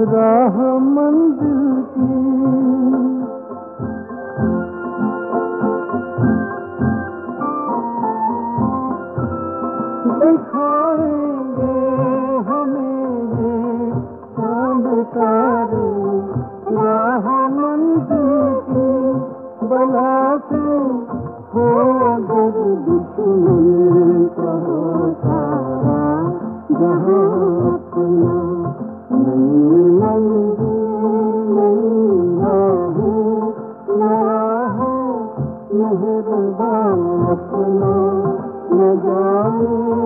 राह मंदिर की। दिखाएँगे हमें ये चाँद तारे। अपना न जाने